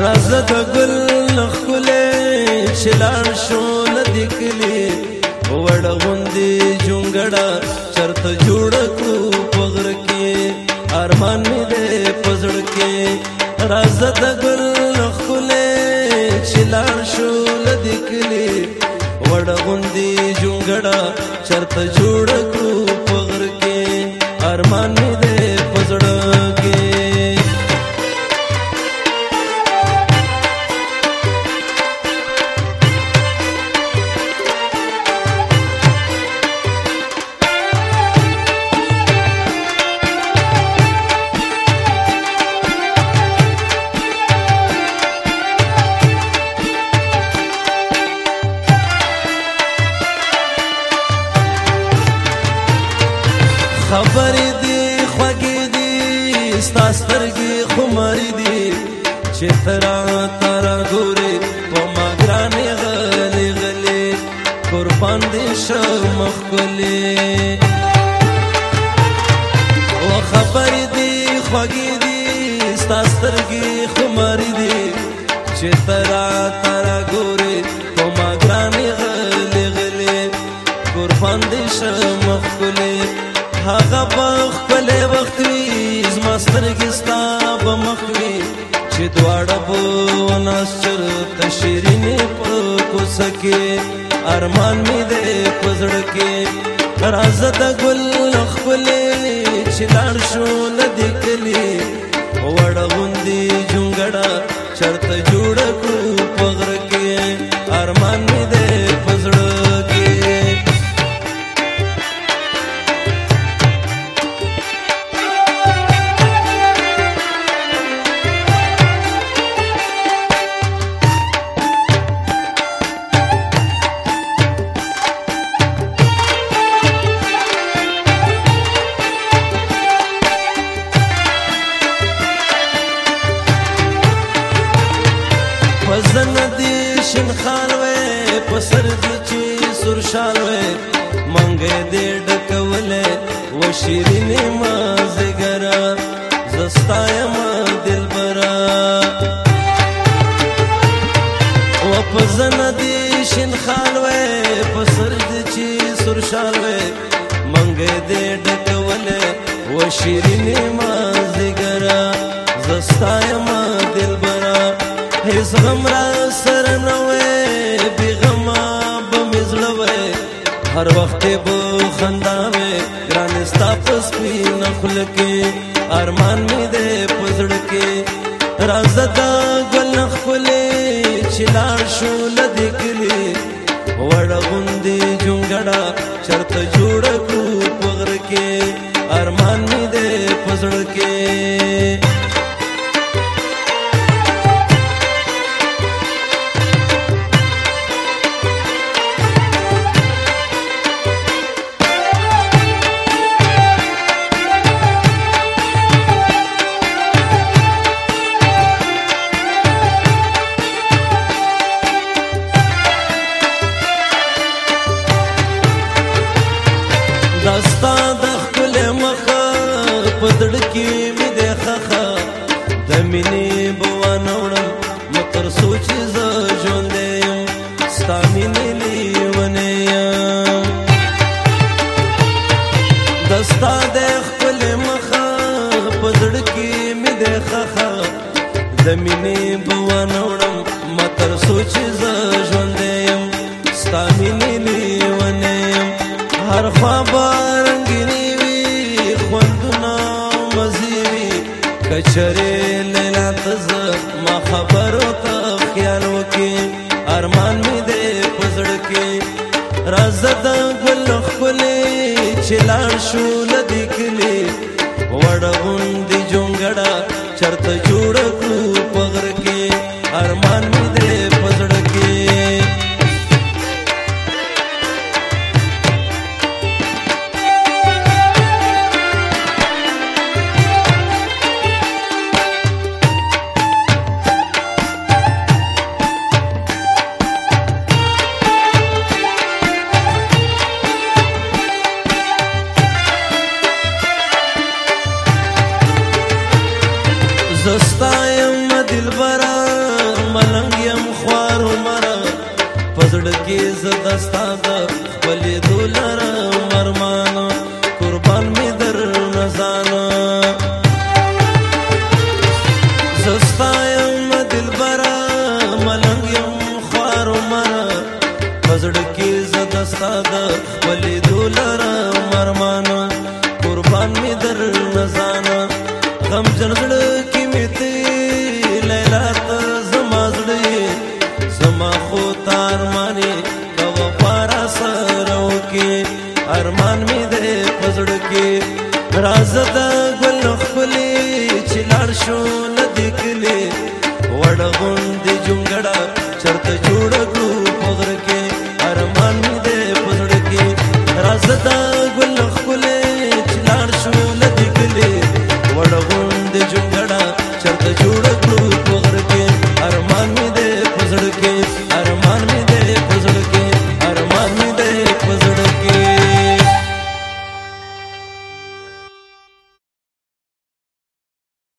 راز د ګل خله شلار شو لدکلی وړ غوندې جونګړه چرته جوړ کو پغر کې ارمان مې دې پزړ کې راز د ګل خله شلار شو لدکلی وړ غوندې جونګړه چرته جوړ کو خبرې دي خوږې دي ستا سترګې خمرې دي چې ته راته راګورې په ما ګرانې غلې غلې قربان دې شم ښکلې او خبرې دي خوږې دي ستا سترګې خمرې دي چې ته راته سکه ارمان مې دې پزړ کې راز د ګل خپل چې لار شو ندې کلی وړ غوندي جونګړه چرته جوړ کړو شین خان وې په سر دې چې سور شال وې مونږه دې ډکولې و شیرینې مازګرا زستا یم دلبرا و په زن دې شین خان وې په سر دې چې سور شال وې مونږه دې ډکولې و شیرینې مازګرا زستا یم دلبرا هیڅ غمرا هر وخت به خنداوې ګران ستا پس په نخل کې ارمان مې دې پزړ کې رازدا ګل خپلې چلار شو لدې کلی وړ غوندې جونګړه چرته جوړ کو پغر کې ارمان مې دې پزړ کې ستا د خپل مخه په زړه کې مې د خخه د مینې بوانه وړم متر سوچ ز ژوند یم ستا مینې لیونه یم هر خوا بارنګینې وي خوندونه مزي وي کچره لیلا تز ما خبرو ته خیال وکي ارمان مې دې پزړ کې راځه د ګل خپلې چلان شو لدې کلي وړغون دي جونګړه چرته جوړ کړو پغړ ستاد ولې دولر مرمان قربان می در نزان زستایم دلبر ملنګ يم خوار مر پزړ کې زدا ستاد ولې دولر مرمان قربان می در نزان غم جنګړ کې می ته لیلا ته زما زړه زما خو تار ما ارمان می دې پزړ کې رازه د ګل خپلې چې لار شو ندکلې وړغون